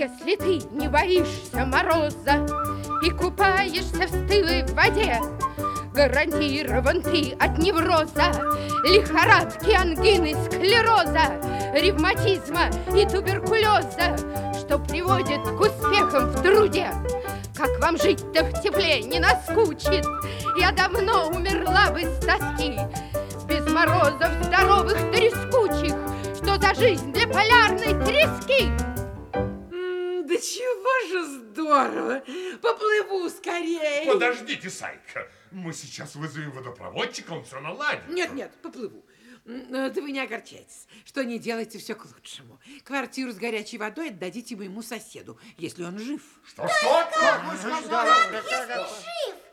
Если ты не боишься мороза и купаешься в стылой воде, гарантирован ты от невроза, лихорадки, ангины, склероза, ревматизма и туберкулеза, что приводит к успехам в труде. Как вам жить-то в тепле не наскучит? Я давно умерла бы с тоски. Без морозов здоровых трескучих, что за жизнь для полярной трески? Чего же здорово! Поплыву скорее! Подождите, Сайка. Мы сейчас вызовем водопроводчика, он все наладит. Нет, нет, поплыву. Да вы не огорчайтесь, что не делайте все к лучшему. Квартиру с горячей водой отдадите моему соседу, если он жив. Что, что? Как вы сказали? Если жив. О каком соседе вы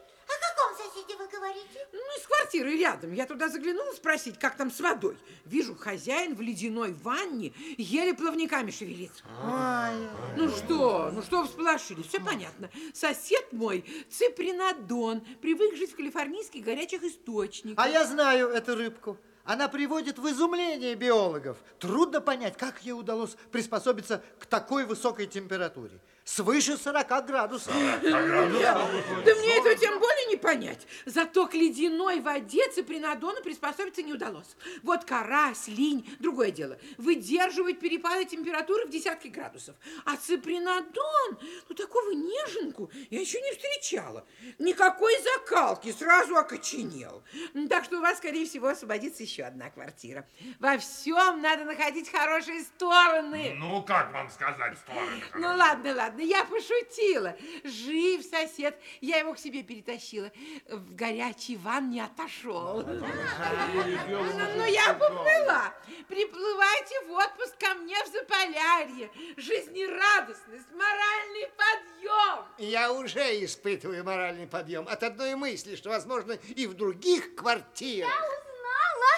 говорите? Ну, из квартиры рядом. Я туда заглянула спросить, как там с водой. Вижу, хозяин в ледяной ванне еле плавниками шевелится. Ой. Ну что, ну что всполошились? Все понятно. Сосед мой ципринодон, привык жить в калифорнийских горячих источниках. А я знаю эту рыбку. Она приводит в изумление биологов. Трудно понять, как ей удалось приспособиться к такой высокой температуре. Свыше 40 градусов. Да мне этого тем более не понять. Зато к ледяной воде ципринодону приспособиться не удалось. Вот карась, линь, другое дело. Выдерживает перепады температуры в десятки градусов. А ципринодон, ну такого неженку я еще не встречала. Никакой закалки, сразу окоченел. Так что у вас, скорее всего, освободится еще одна квартира. Во всем надо находить хорошие стороны. Ну, как вам сказать, стороны? Ну ладно, ладно, я пошутила. Жив сосед, я его к себе перетащила. В горячий ван не отошел. Но я поплыла. Приплывайте в отпуск ко мне в Заполярье. Жизнерадостность, моральный подъем. Я уже испытываю моральный подъем от одной мысли, что, возможно, и в других квартирах. Я узнала,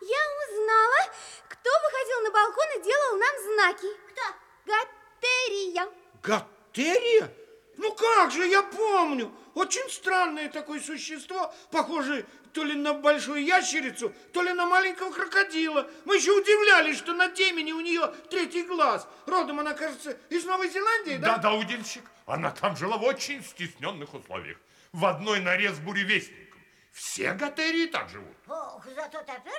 я узнала, кто выходил на балкон и делал нам знаки. Кто? Гатерия. Гатерия? Ну как же, я помню. Очень странное такое существо, похожее то ли на большую ящерицу, то ли на маленького крокодила. Мы еще удивлялись, что на темени у нее третий глаз. Родом она, кажется, из Новой Зеландии, да? Да-да, удильщик. Она там жила в очень стесненных условиях. В одной норе с буревестником. Все готерии так живут. Ох, зато теперь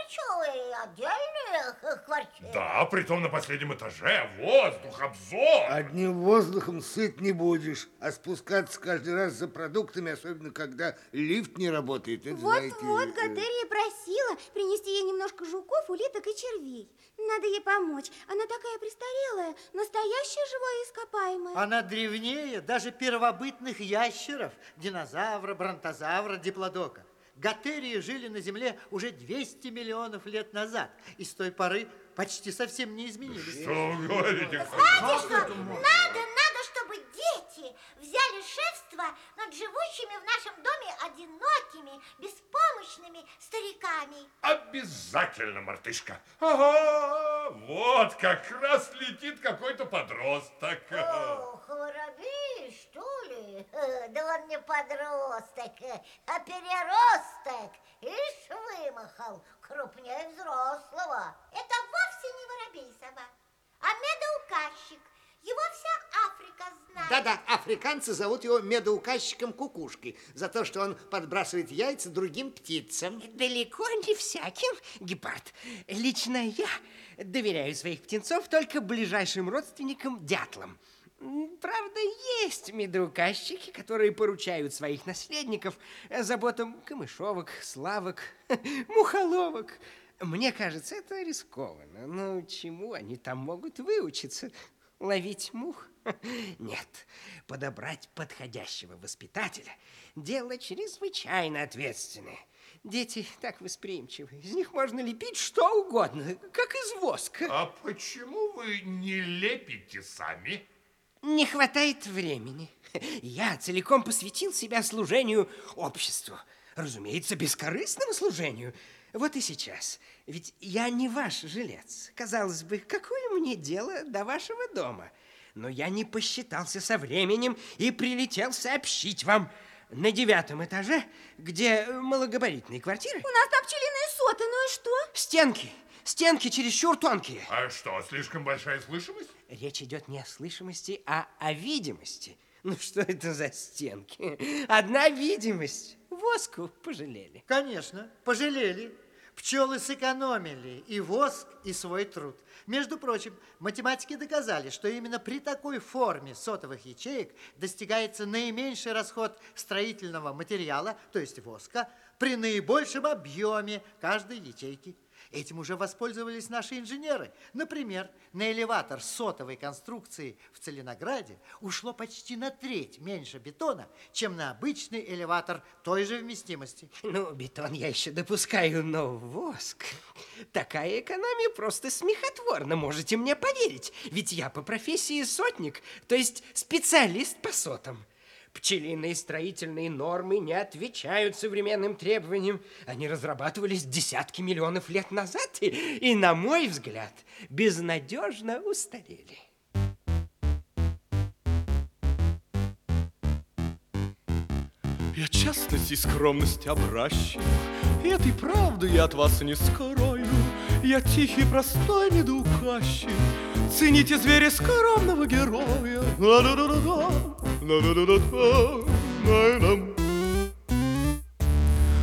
и отдельные квартиры. Да, притом на последнем этаже. Воздух, обзор. Одним воздухом сыт не будешь, а спускаться каждый раз за продуктами, особенно когда лифт не работает, это знаете... Вот-вот, э, Гатерия просила принести ей немножко жуков, улиток и червей. Надо ей помочь. Она такая престарелая, настоящая живое ископаемое. Она древнее даже первобытных ящеров, динозавра, бронтозавра, диплодока. Гатерии жили на Земле уже 200 миллионов лет назад, и с той поры почти совсем не изменились. Что вы говорите? Знаете что? Надо, надо, чтобы дети взяли шефство над живущими в нашем доме одинокими, беспомощными стариками. Обязательно, мартышка. Ага, вот как раз летит какой-то подросток. Ох, воробей, что ли? Э, Да он не подросток, э, а переросток. Ишь, вымахал, крупнее взрослого. Это вовсе не воробей собак, а медоуказчик. Его вся Африка знает. Да-да, африканцы зовут его медоуказчиком кукушкой за то, что он подбрасывает яйца другим птицам. Далеко не всяким, Гепард. Лично я доверяю своих птенцов только ближайшим родственникам дятлам. Правда, есть медоуказчики, которые поручают своих наследников заботам камышовок, славок, мухоловок. Мне кажется, это рискованно. Но чему они там могут выучиться? Ловить мух? Нет, подобрать подходящего воспитателя – дело чрезвычайно ответственное. Дети так восприимчивы. Из них можно лепить что угодно, как из воска. А почему вы не лепите сами? Не хватает времени. Я целиком посвятил себя служению обществу. Разумеется, бескорыстному служению. Вот и сейчас. Ведь я не ваш жилец. Казалось бы, какое мне дело до вашего дома? Но я не посчитался со временем и прилетел сообщить вам. На девятом этаже, где малогабаритные квартиры, У нас там пчелиные соты, ну и что? стенки Стенки чересчур тонкие. А что, слишком большая слышимость? Речь идет не о слышимости, а о видимости. Ну что это за стенки? Одна видимость. Воску пожалели. Конечно, пожалели. Пчелы сэкономили и воск, и свой труд. Между прочим, математики доказали, что именно при такой форме сотовых ячеек достигается наименьший расход строительного материала, то есть воска, при наибольшем объеме каждой ячейки. Этим уже воспользовались наши инженеры. Например, на элеватор сотовой конструкции в Целинограде ушло почти на треть меньше бетона, чем на обычный элеватор той же вместимости. Ну, бетон я еще допускаю, но воск... Такая экономия просто смехотворна, можете мне поверить. Ведь я по профессии сотник, то есть специалист по сотам. Пчелиные строительные нормы не отвечают современным требованиям. Они разрабатывались десятки миллионов лет назад и, и на мой взгляд, безнадежно устарели. Я честность и скромность обращен, И этой правды я от вас не скрою. Я тихий, простой медуказчик, Цените зверя скромного героя. Ла-ла-ла-ла-ла, ла-ла-ла-ла-ла, ла-ла.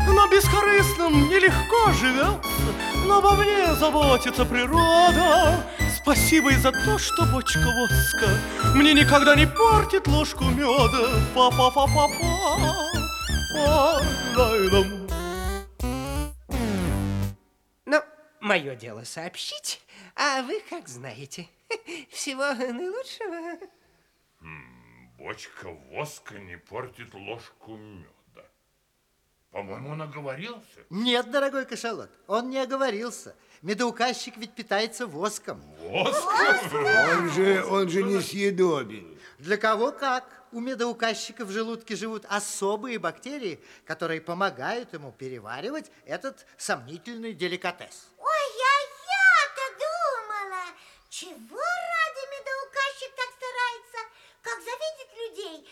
Но бескорыстным нелегко живется, Но обо мне заботится природа. Спасибо и за то, что бочка воска Мне никогда не портит ложку меда. Па-па-па-па-па. Ну, мое дело сообщить, а вы как знаете. Всего наилучшего. Бочка воска не портит ложку меда. По-моему, он оговорился. Нет, дорогой кашалот, он не оговорился. Медоуказчик ведь питается воском. Воск? Он же, он же несъедобен. Для кого как? У медоуказчика в желудке живут особые бактерии, которые помогают ему переваривать этот сомнительный деликатес. Ой, а я-то думала, чего ради медоуказчик так старается? Как завидит людей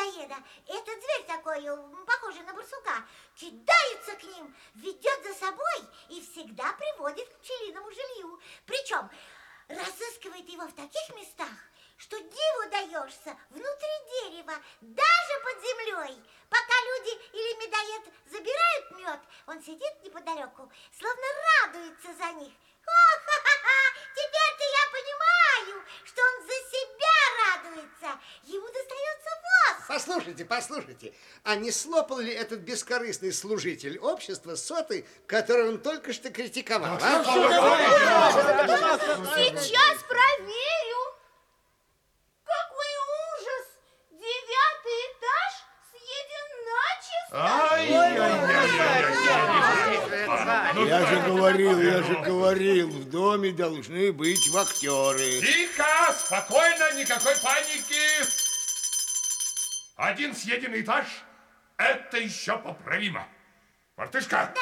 или медоеда, этот зверь такой, похожий на барсука, кидается к ним, ведет за собой и всегда приводит к пчелиному жилью. Причем разыскивает его в таких местах, что диву даешься внутри дерева, даже под землей. Пока люди или медоед забирают мед, он сидит неподалеку, словно радуется за них. О-ха-ха-ха! Теперь-то я понимаю, что он за себя радуется. Ему достается воск. Послушайте, послушайте, а не слопал ли этот бескорыстный служитель общества соты, который он только что критиковал? а? Сейчас проверю. Какой ужас! Девятый этаж съеден начисто. Я же говорил, я же говорил, в доме должны быть вахтеры. Тихо, спокойно, никакой паники. Один съеденный этаж – это еще поправимо. Мартышка,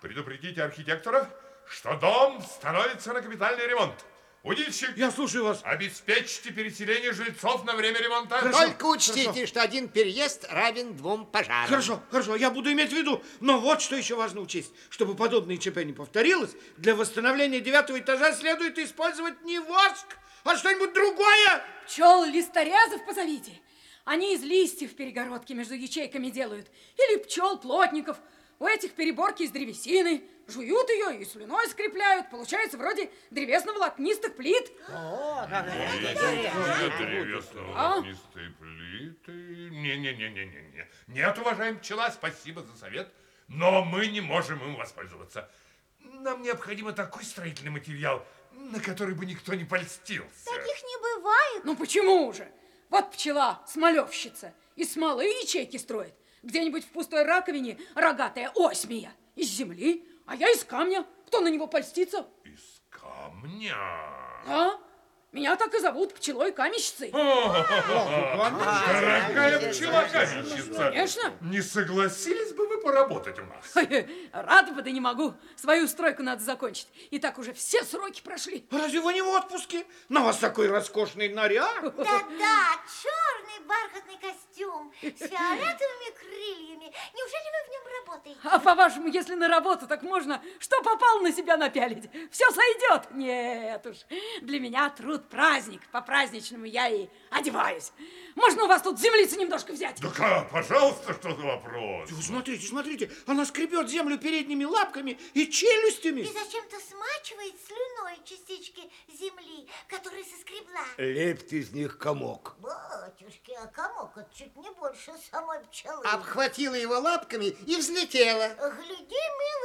предупредите архитекторов, что дом становится на капитальный ремонт. Удильщик, Я слушаю вас. обеспечьте переселение жильцов на время ремонта. Только учтите, что один переезд равен двум пожарам. Хорошо, хорошо, я буду иметь в виду. Но вот что еще важно учесть. Чтобы подобное ЧП не повторилось, для восстановления девятого этажа следует использовать не воск, а что-нибудь другое. Пчел листорезов позовите. Они из листьев перегородки между ячейками делают. Или пчел плотников. У этих переборки из древесины. Жуют ее и слюной скрепляют. Получается вроде древесно-волокнистых плит. Древесно-волокнистые плиты. Не-не-не-не-не. Нет, уважаемый пчела, спасибо за совет, но мы не можем им воспользоваться. Нам необходимо такой строительный материал, на который бы никто не польстился. Таких не бывает. Ну почему же? Вот пчела, смолевщица, из смолы ячейки строит. Где-нибудь в пустой раковине рогатая осьмия. Из земли, а я из камня. Кто на него польстится? Из камня. А? Меня так и зовут пчелой каменщицей. Дорогая пчела-каменщица, Конечно. не согласились бы вы поработать у нас? Рада бы, да не могу. Свою стройку надо закончить. И так уже все сроки прошли. Разве вы не в отпуске? На вас такой роскошный наряд. Да-да, черный Черный бархатный костюм с фиолетовыми крыльями. Неужели вы в нем работаете? А по-вашему, если на работу, так можно что попало на себя напялить? Все сойдет? Нет уж. Для меня труд праздник. По-праздничному я и одеваюсь. Можно у вас тут землицы немножко взять? Да как, пожалуйста, что за вопрос? Смотрите, смотрите, она скребет землю передними лапками и челюстями. И зачем-то смачивает слюной частички земли, которые соскребла. Лепит из них комок. Батюшки, а комок это чуть не больше самой пчелы. Обхватила его лапками и взлетела. Гляди,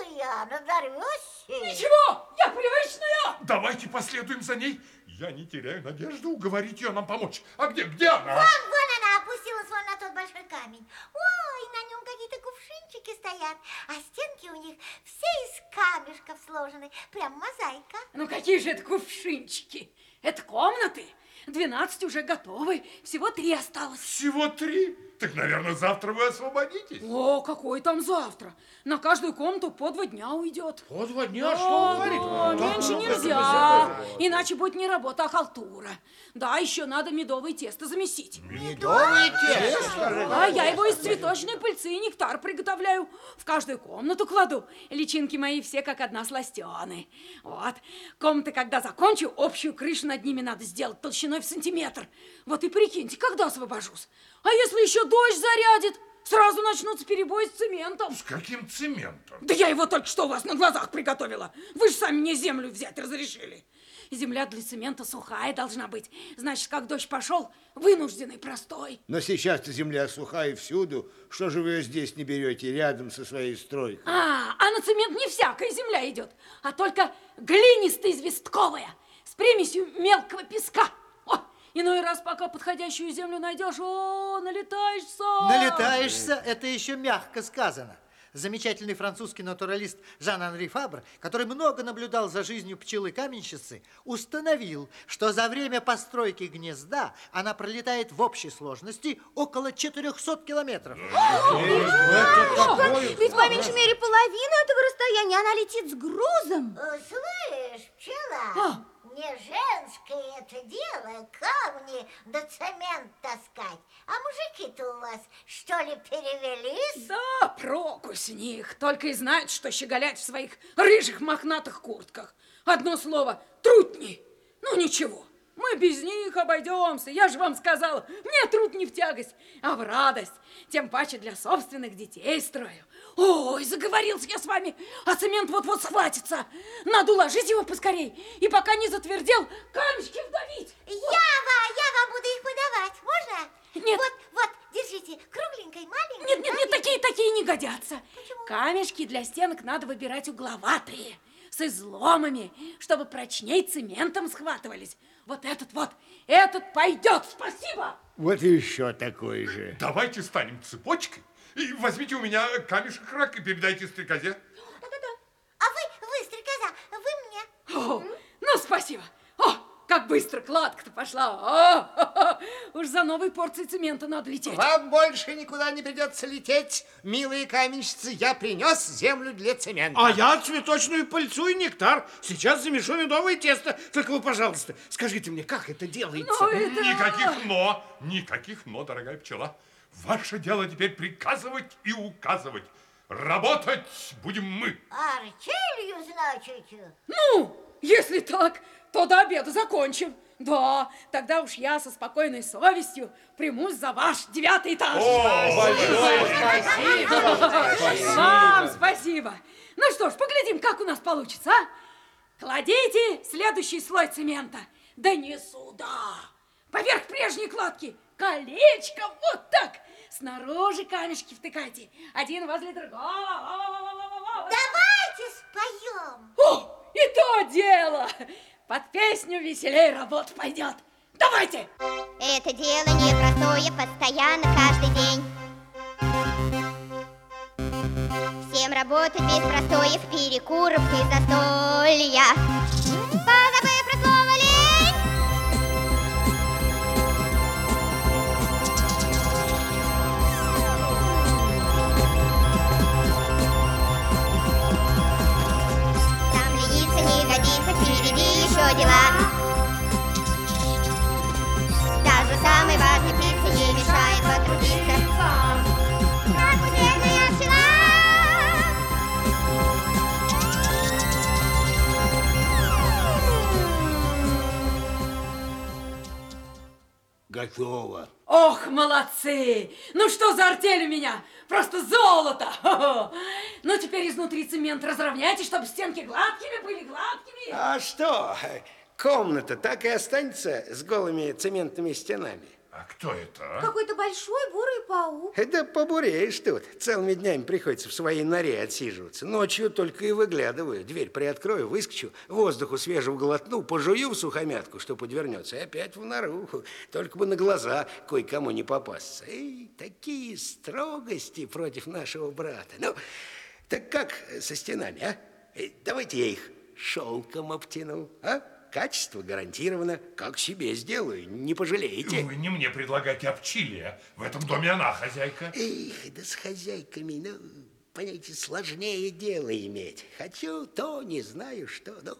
милая, надорвешься. Ничего, я привычная. Давайте последуем за ней. Я не теряю надежды уговорить ее нам помочь. А где, где она? Вон, вон она опустилась вон на тот большой камень. Ой, на нем какие-то кувшинчики стоят, а стенки у них все из камешков сложены. Прям мозаика. Ну какие же это кувшинчики? Это комнаты. 12 уже готовы, всего три осталось. Всего три? Так, наверное, завтра вы освободитесь. О, какой там завтра? На каждую комнату по два дня уйдет. По два дня? Да, Что он говорит? да, Да, меньше да, нельзя, иначе будет не работа, а халтура. Да, еще надо медовое тесто замесить. Медовое тесто? А я его из цветочной пыльцы и нектар приготовляю. В каждую комнату кладу. Личинки мои все как одна сластены. Вот. Комнаты, когда закончу, общую крышу над ними надо сделать толщиной в сантиметр. Вот и прикиньте, когда освобожусь. А если еще дождь зарядит? Сразу начнутся перебои с цементом. С каким цементом? Да я его только что у вас на глазах приготовила. Вы же сами мне землю взять разрешили. Земля для цемента сухая должна быть. Значит, как дождь пошел, вынужденный простой. Но сейчас-то земля сухая всюду. Что же вы ее здесь не берете, рядом со своей стройкой? А, а на цемент не всякая земля идет, а только глинисто-известковая, с примесью мелкого песка. Иной раз, пока подходящую землю найдешь, о, налетаешься. Налетаешься, это еще мягко сказано. Замечательный французский натуралист Жан-Анри Фабр, который много наблюдал за жизнью пчелы-каменщицы, установил, что за время постройки гнезда она пролетает в общей сложности около 400 километров. Ведь по меньшей мере половину этого расстояния она летит с грузом. Э, Слышь, пчела, А. не женское это дело камни да цемент таскать. А мужики-то у вас, что ли, перевелись? Да, проку с них, только и знают, что щеголять в своих рыжих мохнатых куртках. Одно слово – трутни. Ну ничего, мы без них обойдемся. Я же вам сказала, мне труд не в тягость, а в радость. Тем паче для собственных детей строю. Ой, заговорился я с вами, а цемент вот-вот схватится. Надо уложить его поскорей, и пока не затвердел, камешки вдавить. Ява, я вам буду их подавать, можно? Нет. Вот, вот, держите, кругленькой, маленькой. Нет, нет, нет, маленькой. такие, такие не годятся. Почему? Камешки для стенок надо выбирать угловатые, с изломами, чтобы прочней цементом схватывались. Вот этот вот, этот пойдет, спасибо. Вот еще такой же. Давайте станем цепочкой и возьмите у меня камешек рак и передайте стрекозе. Да-да-да. А вы, вы, стрекоза, вы мне. О, ну, спасибо. О, как быстро кладка-то пошла. О, уж за новой порцией цемента надо лететь. Вам больше никуда не придется лететь, милые каменщицы. Я принес землю для цемента. А я цветочную пыльцу и нектар. Сейчас замешу медовое тесто. Только вы, пожалуйста, скажите мне, как это делается? Ну, это... Никаких «но», никаких «но», дорогая пчела. Ваше дело теперь приказывать и указывать. Работать будем мы. Арчелью, значит? Ну, если так, то до обеда закончим. Да, тогда уж я со спокойной совестью примусь за ваш девятый этаж. Спасибо. Вам спасибо. Ну что ж, поглядим, как у нас получится, а? Кладите следующий слой цемента. Да не сюда. Поверх прежней кладки. Колечко, вот так. Снаружи камешки втыкайте. Один возле другого. Давайте споем. О, и то дело. Под песню веселей работа пойдет. Давайте. Это дело непростое, постоянно, каждый день. Всем работать без простоев, перекуров и застолья. Готово. Ох, молодцы! Ну что за артель у меня? Просто золото! Хо-хо. Ну теперь изнутри цемент разровняйте, чтобы стенки гладкими были, гладкими. А что, комната так и останется с голыми цементными стенами? А кто это? а? Какой-то большой бурый паук. Да побуреешь тут. Целыми днями приходится в своей норе отсиживаться. Ночью только и выглядываю. Дверь приоткрою, выскочу, воздуху свежего глотну, пожую в сухомятку, что подвернется, и опять в нору. Только бы на глаза кое-кому не попасться. Эй, такие строгости против нашего брата. Ну, так как со стенами, а? Давайте я их шелком обтяну, а? Качество гарантировано. Как себе сделаю, не пожалеете. Вы не мне предлагаете обчилия. В этом доме она хозяйка. Эх, да с хозяйками, ну, понимаете, сложнее дело иметь. Хочу то, не знаю что, ну,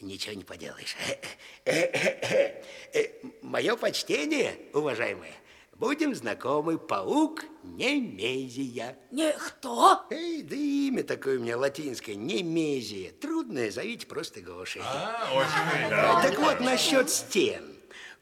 ничего не поделаешь. Мое почтение, уважаемые. Будем знакомы, паук Немезия. Не, кто? Эй, да имя такое у меня латинское, Немезия. Трудное, зовите просто Гошей. А, очень приятно. Так вот, насчет стен.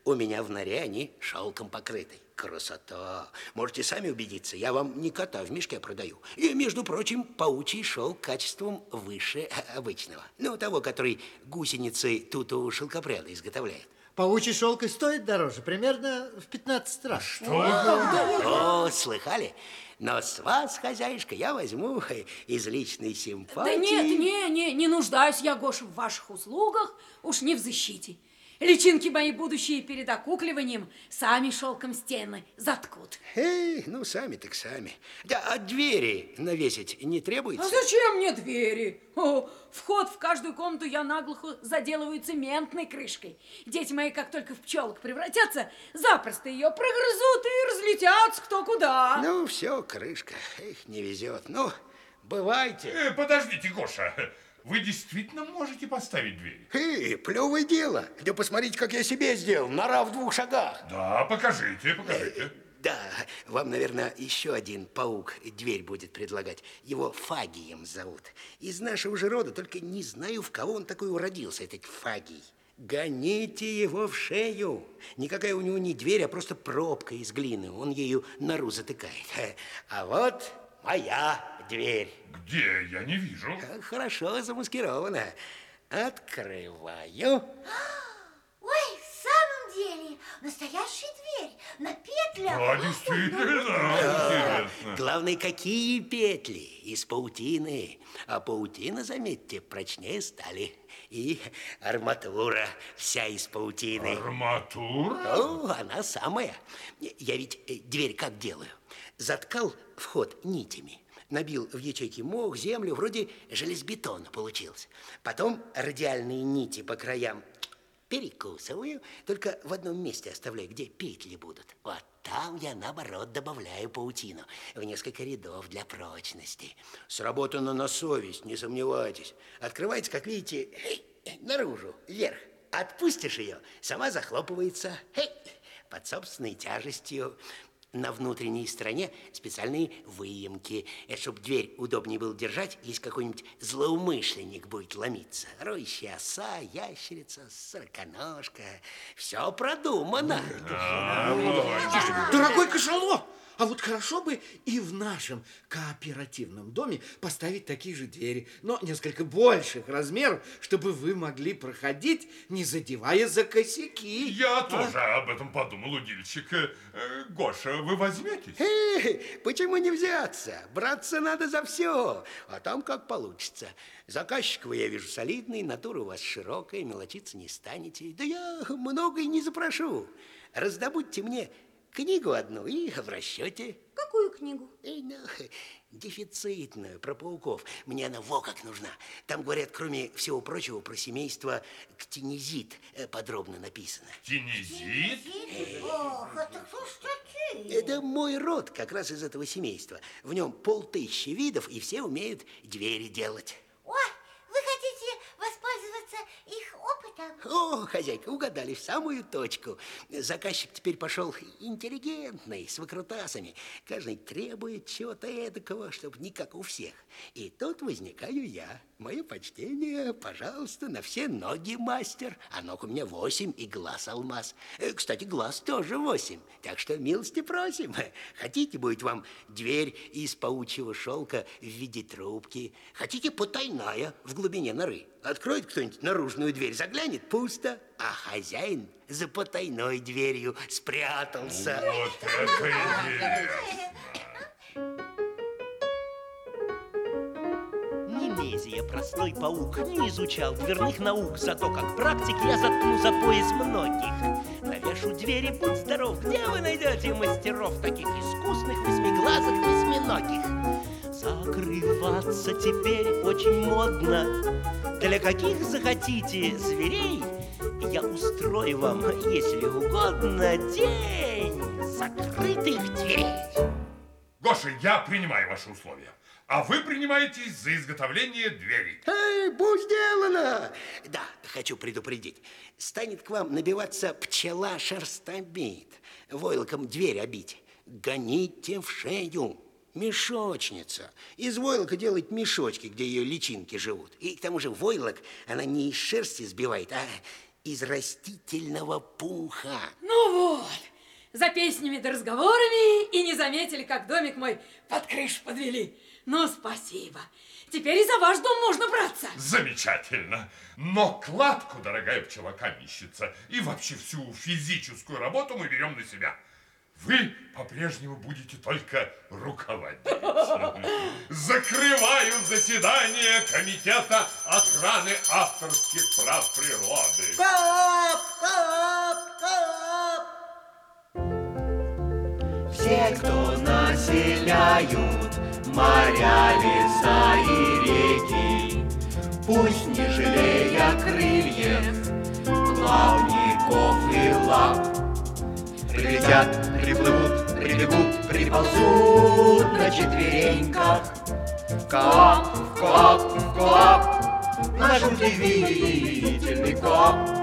У меня в норе они шелком покрыты. Красота. Можете сами убедиться, я вам не кота в мешке продаю. И, между прочим, паучий шелк качеством выше обычного. Ну, того, который гусеницы тут у шелкопряда изготовляет. Паучий шелк и стоит дороже, примерно в 15 раз. О, слыхали? Но с вас, хозяюшка, я возьму из личной симпатии. Да нет, не, не, не нуждаюсь я, Гоша, в ваших услугах, уж не в защите. Личинки мои будущие перед окукливанием сами шелком стены заткут. Эй, ну, сами так сами. Да, а двери навесить не требуется? А зачем мне двери? О, вход в каждую комнату я наглухо заделываю цементной крышкой. Дети мои, как только в пчелок превратятся, запросто ее прогрызут и разлетятся кто куда. Ну, все, крышка. Эх, не везет. Ну, бывайте. Э, подождите, Гоша. Вы действительно можете поставить дверь? Эй, плевое дело. Да посмотрите, как я себе сделал. Нора в двух шагах. Да, покажите, покажите. Да, вам, наверное, еще один паук дверь будет предлагать. Его Фагием зовут. Из нашего же рода, только не знаю, в кого он такой уродился, этот Фагий. Гоните его в шею. Никакая у него не дверь, а просто пробка из глины. Он ею нору затыкает. А вот моя дверь. Где? Я не вижу. Хорошо замаскирована. Открываю. Ой, в самом деле, настоящая дверь на петлях. Да, действительно, интересно. Главное, какие петли? Из паутины. А паутина, заметьте, прочнее стали. И арматура вся из паутины. Арматура? О, она самая. Я ведь э, дверь как делаю? Заткал вход нитями. Набил в ячейки мох, землю, вроде железобетона получился. Потом радиальные нити по краям перекусываю, только в одном месте оставляю, где петли будут. Вот там я, наоборот, добавляю паутину в несколько рядов для прочности. Сработано на совесть, не сомневайтесь. Открывается, как видите, наружу, вверх. Отпустишь ее, сама захлопывается под собственной тяжестью. На внутренней стороне специальные выемки. Это чтобы дверь удобнее было держать, если какой-нибудь злоумышленник будет ломиться. Роющая оса, ящерица, сороконожка. Все продумано. Дорогой кошелот, а вот хорошо бы и в нашем кооперативном доме поставить такие же двери, но несколько больших размеров, чтобы вы могли проходить, не задевая за косяки. Я А? тоже об этом подумал, удильщик. Э, Гоша, вы возьметесь? Эй, почему не взяться? Браться надо за все, а там как получится. Заказчик вы, я вижу, солидный, натура у вас широкая, мелочиться не станете. Да я много и не запрошу. Раздобудьте мне книгу одну и в расчете. Какую книгу? Эй, ну, дефицитную, про пауков. Мне она во как нужна. Там, говорят, кроме всего прочего, про семейство ктинезит э, подробно написано. Тенезит? Ох, это кто ж такие? Это мой род как раз из этого семейства. В нем полтысячи видов, и все умеют двери делать. Ой, вы хотите воспользоваться их опытом? О, хозяйка, угадали в самую точку. Заказчик теперь пошел интеллигентный, с выкрутасами. Каждый требует чего-то эдакого, чтобы не как у всех. И тут возникаю я. Мое почтение, пожалуйста, на все ноги, мастер. А ног у меня восемь и глаз алмаз. Э, Кстати, глаз тоже восемь. Так что милости просим. Хотите, будет вам дверь из паучьего шелка в виде трубки. Хотите, потайная в глубине норы. Откроет кто-нибудь наружную дверь, заглянет, пусто. А хозяин за потайной дверью спрятался. Вот это интересно. Немезия, простой паук, не изучал дверных наук, зато как практик я заткну за пояс многих. Навешу двери, будь здоров, где вы найдете мастеров таких искусных, восьмиглазых, восьминогих? Закрываться теперь очень модно. Для каких захотите зверей, я устрою вам, если угодно, день закрытых дверей. Гоша, я принимаю ваши условия. А вы принимаетесь за изготовление двери. Эй, будь сделано! Да, хочу предупредить. Станет к вам набиваться пчела шерстобит, войлоком дверь обить. Гоните в шею. Мешочница. Из войлока делает мешочки, где ее личинки живут. И к тому же войлок она не из шерсти сбивает, а из растительного пуха. Ну вот, за песнями да разговорами и не заметили, как домик мой под крышу подвели. Ну, спасибо. Теперь и за ваш дом можно браться. Замечательно. Но кладку, дорогая пчела каменщица, и вообще всю физическую работу мы берем на себя. Вы по-прежнему будете только руководить. Закрываю заседание Комитета охраны авторских прав природы. Коп, коп, коп. Все, кто населяют моря, леса и реки, Пусть не жалея крыльев, плавников и лап, Прилетят, приплывут, прибегут, приползут на четвереньках. Коп, коп, коп, наш удивительный коп.